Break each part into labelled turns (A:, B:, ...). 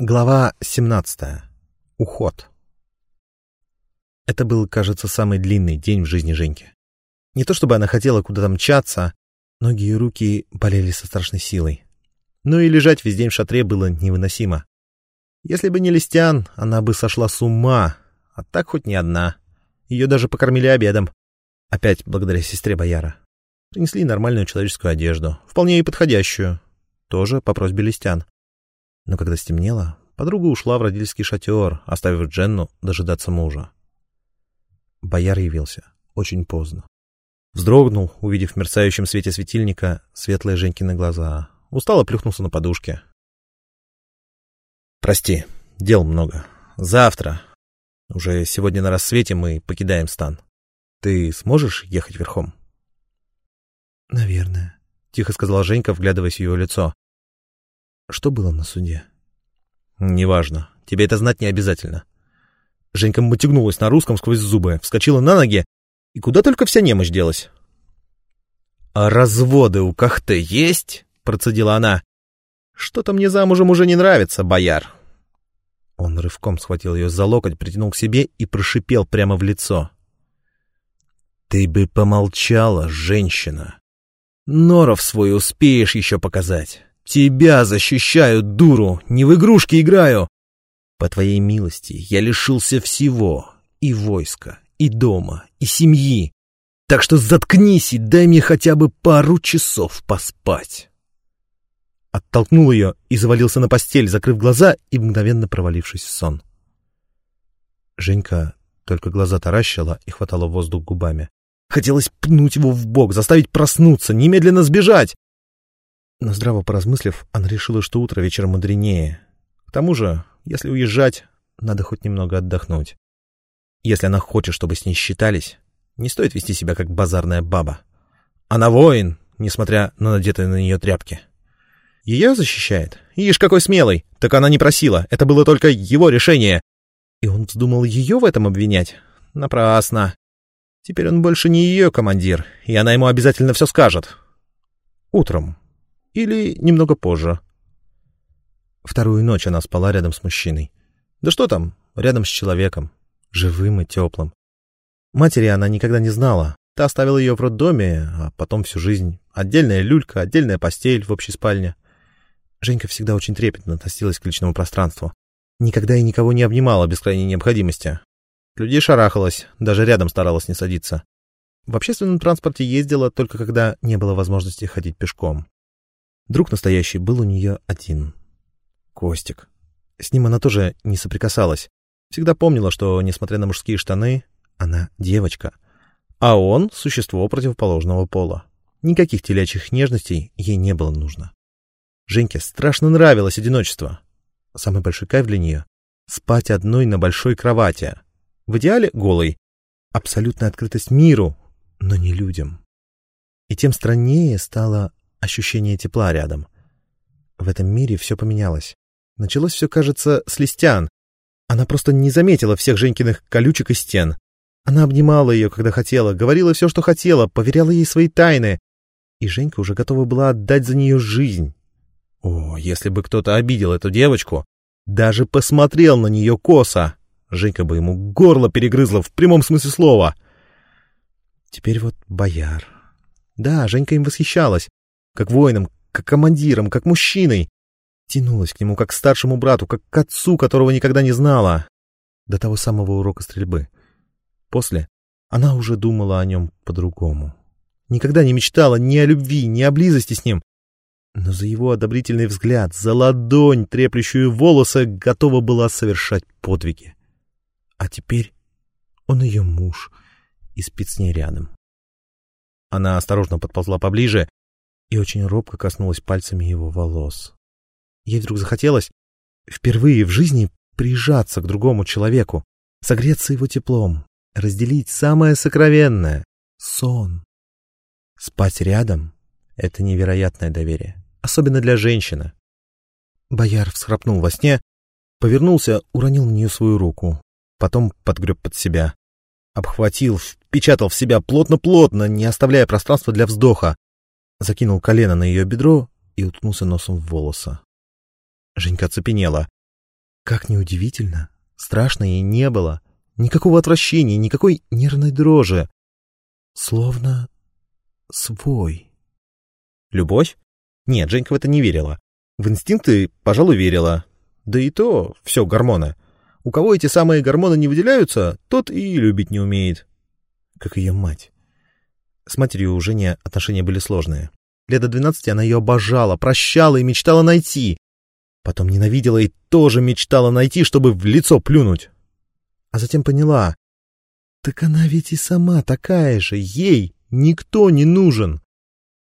A: Глава 17. Уход. Это был, кажется, самый длинный день в жизни Женьки. Не то чтобы она хотела куда-то мчаться, ноги и руки болели со страшной силой. Но и лежать весь день в шатре было невыносимо. Если бы не Листян, она бы сошла с ума, а так хоть не одна. Ее даже покормили обедом. Опять благодаря сестре Бояра. Принесли нормальную человеческую одежду, вполне и подходящую. Тоже по просьбе Листян. Но когда стемнело, подруга ушла в родительский шатер, оставив Дженну дожидаться мужа. Бояр явился очень поздно. Вздрогнул, увидев в мерцающем свете светильника светлые Женькины глаза. Устало плюхнулся на подушке. «Прости, дел много. Завтра. Уже сегодня на рассвете мы покидаем стан. Ты сможешь ехать верхом?»
B: «Наверное», — тихо сказала Женька, вглядываясь в его лицо. Что было на суде?
A: Неважно. Тебе это знать не обязательно. Женька мотягнулась на русском сквозь зубы, вскочила на ноги, и куда только вся немощь делась. «А разводы у Кахте есть?» — процедила она. «Что-то мне замужем уже не нравится, бояр». Он рывком схватил ее за локоть, притянул к себе и прошипел прямо в лицо. «Ты бы помолчала, женщина. Норов свой успеешь еще показать. Тебя защищаю, дуру, не в игрушки играю. По твоей милости я лишился всего, и войска, и дома, и семьи. Так что заткнись и дай мне хотя бы пару часов поспать. Оттолкнул ее и завалился на постель, закрыв глаза и мгновенно провалившись в сон. Женька только глаза таращила и хватала воздух губами. Хотелось пнуть его в бок, заставить проснуться, немедленно сбежать. Но здраво поразмыслив, она решила, что утро вечером мудренее. К тому же, если уезжать, надо хоть немного отдохнуть. Если она хочет, чтобы с ней считались, не стоит вести себя как базарная баба. Она воин, несмотря на надетые на нее тряпки. Ее защищает? Ишь, какой смелый! Так она не просила, это было только его решение. И он вздумал ее в этом обвинять? Напрасно. Теперь он больше не ее командир, и она ему обязательно все скажет. Утром, или немного позже. Вторую ночь она спала рядом с мужчиной. Да что там, рядом с человеком, живым и теплым. Матери она никогда не знала. Та оставила ее в роддоме, а потом всю жизнь. Отдельная люлька, отдельная постель в общей спальне. Женька всегда очень трепетно относилась к личному пространству. Никогда и никого не обнимала без крайней необходимости. Людей шарахалась, даже рядом старалась не садиться. В общественном транспорте ездила только когда не было возможности ходить пешком. Друг настоящий был у нее один. Костик. С ним она тоже не соприкасалась. Всегда помнила, что, несмотря на мужские штаны, она девочка. А он — существо противоположного пола. Никаких телячьих нежностей ей не было нужно. Женьке страшно нравилось одиночество. Самый большой кайф для нее — спать одной на большой кровати. В идеале голой. Абсолютная открытость миру, но не людям. И тем страннее стало ощущение тепла рядом. В этом мире все поменялось. Началось все, кажется, с листян. Она просто не заметила всех Женькиных колючек и стен. Она обнимала ее, когда хотела, говорила все, что хотела, поверяла ей свои тайны. И Женька уже готова была отдать за нее жизнь. О, если бы кто-то обидел эту девочку, даже посмотрел на нее косо, Женька бы ему горло перегрызла в прямом смысле слова. Теперь вот бояр. Да, Женька им восхищалась как воином, как командиром, как мужчиной. Тянулась к нему как к старшему брату, как к отцу, которого никогда не знала. До того самого урока стрельбы. После она уже думала о нем по-другому. Никогда не мечтала ни о любви, ни о близости с ним. Но за его одобрительный взгляд, за ладонь, треплющую волосы, готова была совершать подвиги. А теперь он ее муж и спит с ней рядом. Она осторожно подползла поближе и очень робко коснулась пальцами его волос. Ей вдруг захотелось впервые в жизни прижаться к другому человеку, согреться его теплом, разделить самое сокровенное — сон. Спать рядом — это невероятное доверие, особенно для женщины. Бояр всхрапнул во сне, повернулся, уронил на нее свою руку, потом подгреб под себя, обхватил, впечатал в себя плотно-плотно, не оставляя пространства для вздоха, закинул колено на ее бедро и уткнулся носом в волосы. Женька оцепенела. Как неудивительно, страшно ей не было. Никакого отвращения, никакой нервной дрожи. Словно свой. Любовь? Нет, Женька в это не верила. В инстинкты, пожалуй, верила. Да и то все гормоны. У кого эти самые гормоны не выделяются, тот и любить не умеет. Как ее мать. С матерью у Жени отношения были сложные. Лет до двенадцати она ее обожала, прощала и мечтала найти. Потом ненавидела и тоже мечтала найти, чтобы в лицо плюнуть. А затем поняла. Так она ведь и сама такая же. Ей никто не нужен.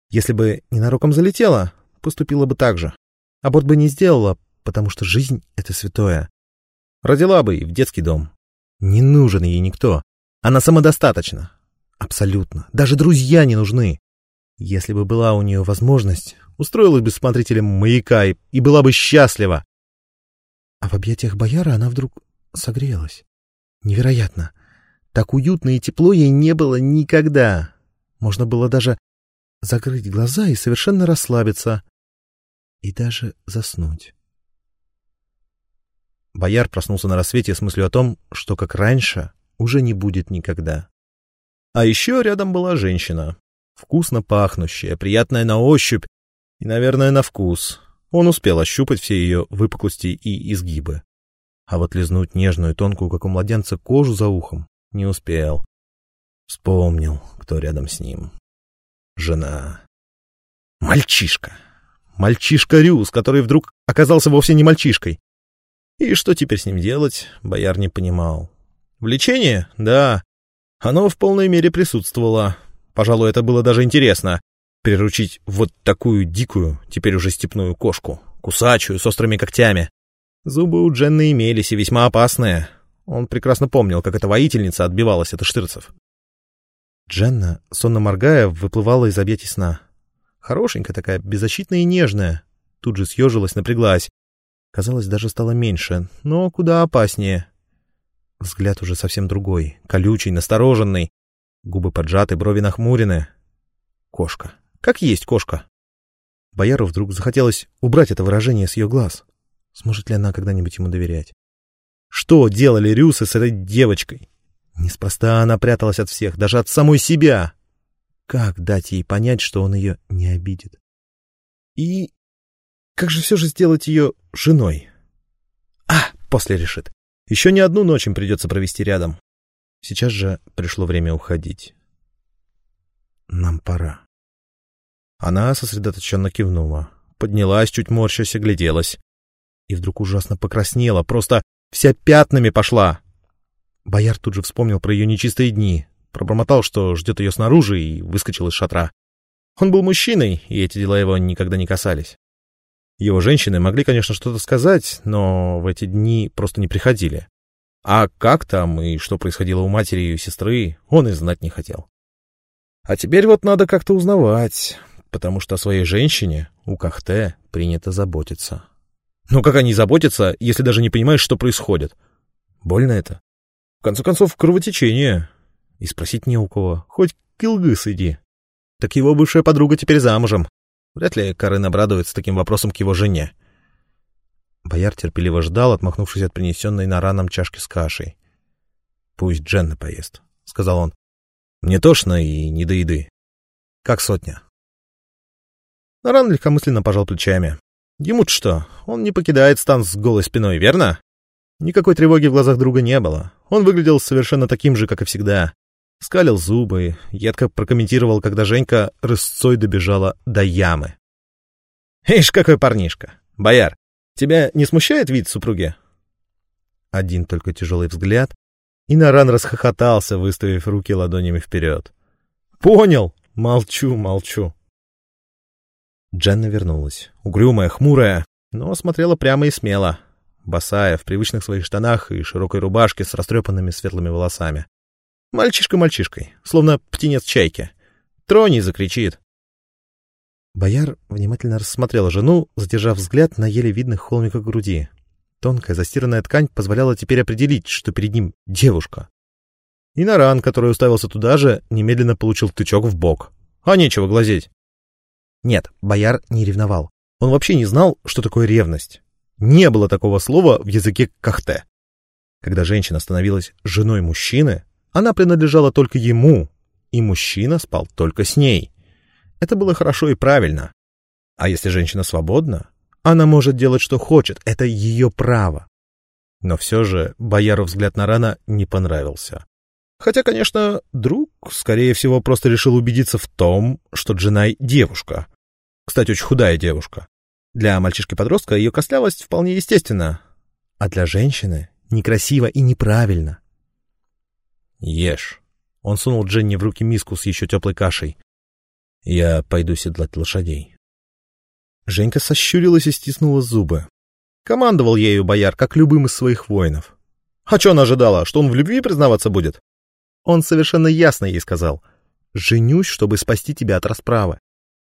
A: Если бы ненароком залетела, поступила бы так же. Аборт бы не сделала, потому что жизнь — это святое. Родила бы и в детский дом. Не нужен ей никто. Она самодостаточна. Абсолютно. Даже друзья не нужны. Если бы была у нее возможность, устроилась бы смотрителем маяка и, и была бы счастлива. А в объятиях бояра она вдруг согрелась. Невероятно. Так уютно и тепло ей не было никогда. Можно было даже закрыть глаза и совершенно расслабиться. И даже заснуть. Бояр проснулся на рассвете с мыслью о том, что, как раньше, уже не будет никогда. А еще рядом была женщина. Вкусно пахнущая, приятная на ощупь и, наверное, на вкус. Он успел ощупать все ее выпуклости и изгибы. А вот лизнуть нежную, тонкую, как у младенца, кожу за ухом не успел. Вспомнил, кто рядом с ним. Жена. Мальчишка. Мальчишка Рюс, который вдруг оказался вовсе не мальчишкой. И что теперь с ним делать, бояр не понимал. Влечение? Да. Оно в полной мере присутствовало. Пожалуй, это было даже интересно. Приручить вот такую дикую, теперь уже степную кошку, кусачую, с острыми когтями. Зубы у Дженны имелись и весьма опасные. Он прекрасно помнил, как эта воительница отбивалась от иштырцев. Дженна, сонно моргая, выплывала из объятий сна. Хорошенькая такая, беззащитная и нежная. Тут же съежилась, напряглась. Казалось, даже стало меньше, но куда опаснее. Взгляд уже совсем другой, колючий, настороженный. Губы поджаты, брови нахмурены. Кошка. Как есть кошка. Бояру вдруг захотелось убрать это выражение с ее глаз. Сможет ли она когда-нибудь ему доверять? Что делали Рюсы с этой девочкой? Неспроста она пряталась от всех, даже от самой себя. Как дать ей понять, что он ее не обидит? И как же все же сделать ее женой? А, после решит. Еще не одну ночь им придется провести рядом. Сейчас же пришло время уходить. Нам пора. Она сосредоточенно кивнула, поднялась, чуть морщась, огляделась. И вдруг ужасно покраснела, просто вся пятнами пошла. Бояр тут же вспомнил про ее нечистые дни, пробормотал, что ждет ее снаружи, и выскочил из шатра. Он был мужчиной, и эти дела его никогда не касались. Его женщины могли, конечно, что-то сказать, но в эти дни просто не приходили. А как там и что происходило у матери и у сестры, он и знать не хотел. А теперь вот надо как-то узнавать, потому что о своей женщине у Кахте принято заботиться. Ну как они заботятся, если даже не понимаешь, что происходит? Больно это. В конце концов, кровотечение. И спросить не у кого. Хоть Килгыс иди. Так его бывшая подруга теперь замужем. Вряд ли Карен обрадуется таким вопросом к его жене. Бояр терпеливо ждал, отмахнувшись от принесенной на раном чашки с кашей. «Пусть Дженна поест», — сказал он. «Мне тошно и не до еды. Как сотня». Наран легкомысленно пожал плечами. Ему-то что, он не покидает стан с голой спиной, верно? Никакой тревоги в глазах друга не было. Он выглядел совершенно таким же, как и всегда. Скалил зубы, едко прокомментировал, когда Женька рысцой добежала до ямы. «Ишь, какой парнишка! Бояр, тебя не смущает вид супруги?» Один только тяжелый взгляд, и Наран расхохотался, выставив руки ладонями вперед. «Понял! Молчу, молчу!» Дженна вернулась, угрюмая, хмурая, но смотрела прямо и смело, босая, в привычных своих штанах и широкой рубашке с растрепанными светлыми волосами. Мальчишка мальчишкой, словно птенец чайки. Трони закричит. Бояр внимательно рассмотрел жену, задержав взгляд на еле видных холмиках груди. Тонкая застиранная ткань позволяла теперь определить, что перед ним девушка. И Наран, который уставился туда же, немедленно получил тычок в бок. А нечего глазеть. Нет, бояр не ревновал. Он вообще не знал, что такое ревность. Не было такого слова в языке кахте. Когда женщина становилась женой мужчины, она принадлежала только ему, и мужчина спал только с ней. Это было хорошо и правильно. А если женщина свободна, она может делать, что хочет, это ее право. Но все же бояру взгляд на Рана не понравился. Хотя, конечно, друг, скорее всего, просто решил убедиться в том, что Джинай — девушка. Кстати, очень худая девушка. Для мальчишки-подростка ее костлявость вполне естественна. А для женщины некрасиво и неправильно. «Ешь». Он сунул Дженни в руки миску с еще теплой кашей. «Я пойду седлать лошадей». Женька сощурилась и стиснула зубы. Командовал ею бояр, как любым из своих воинов. А что она ожидала, что он в любви признаваться будет? Он совершенно ясно ей сказал. «Женюсь, чтобы спасти тебя от расправы.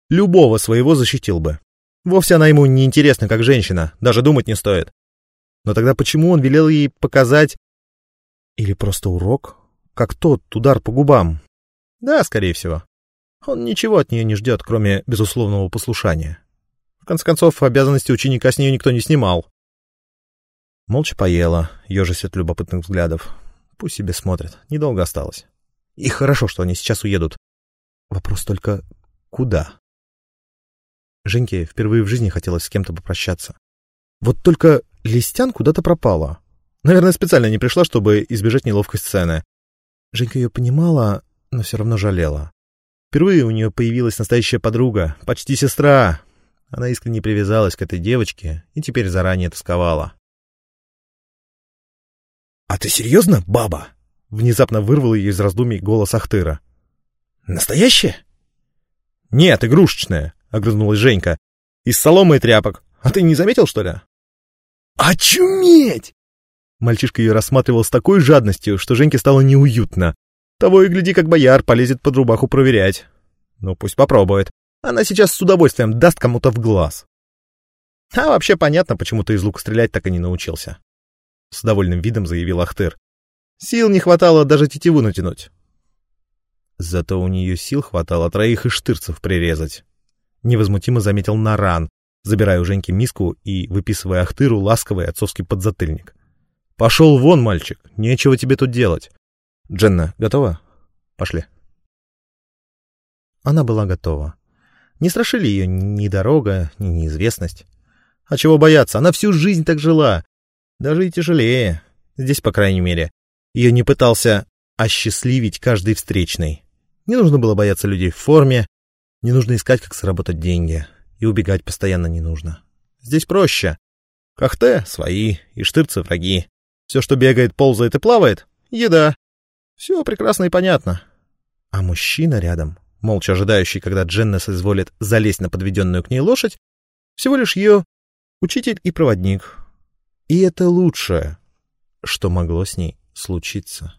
A: Любого своего защитил бы. Вовсе она ему не интересна, как женщина, даже думать не стоит. Но тогда почему он велел ей показать... Или просто урок? Как тот удар по губам? Да, скорее всего. Он ничего от нее не ждет, кроме безусловного послушания. В конце концов, обязанности ученика с нее никто не снимал. Молча поела, ежась от любопытных взглядов. Пусть себе смотрят, недолго осталось. И хорошо, что они сейчас уедут. Вопрос только, куда? Женьке впервые в жизни хотелось с кем-то попрощаться. Вот только Листян куда-то пропала. Наверное, специально не пришла, чтобы избежать неловкой сцены. Женька ее понимала, но все равно жалела. Впервые у нее появилась настоящая подруга, почти сестра. Она искренне привязалась к этой девочке и теперь заранее тосковала. «А ты серьезно, баба?» Внезапно вырвал ее из раздумий голос Ахтыра. «Настоящая?» «Нет, игрушечная», — огрызнулась Женька. «Из соломы и тряпок. А ты не заметил, что ли?» «Очуметь!» Мальчишка ее рассматривал с такой жадностью, что Женьке стало неуютно. Того и гляди, как бояр полезет под рубаху проверять. Ну, пусть попробует. Она сейчас с удовольствием даст кому-то в глаз. А вообще понятно, почему ты из лука стрелять так и не научился. С довольным видом заявил Ахтыр. Сил не хватало даже тетиву натянуть. Зато у нее сил хватало троих иштырцев прирезать. Невозмутимо заметил Наран, забирая у Женьки миску и выписывая Ахтыру ласковый отцовский подзатыльник. «Пошел вон, мальчик, нечего тебе тут делать. Дженна, готова? Пошли». Она была готова. Не страшили ее ни дорога, ни неизвестность. А чего бояться, она всю жизнь так жила. Даже и тяжелее. Здесь, по крайней мере. Ее не пытался осчастливить каждый встречный. Не нужно было бояться людей в форме, не нужно искать, как заработать деньги, и убегать постоянно не нужно. Здесь проще. Кахте — свои, и штырцы — враги. Все, что бегает, ползает и плавает — еда. Все прекрасно и понятно. А мужчина рядом, молча ожидающий, когда Дженна соизволит залезть на подведенную к ней лошадь, всего лишь ее учитель и проводник, и это лучшее, что могло с ней случиться.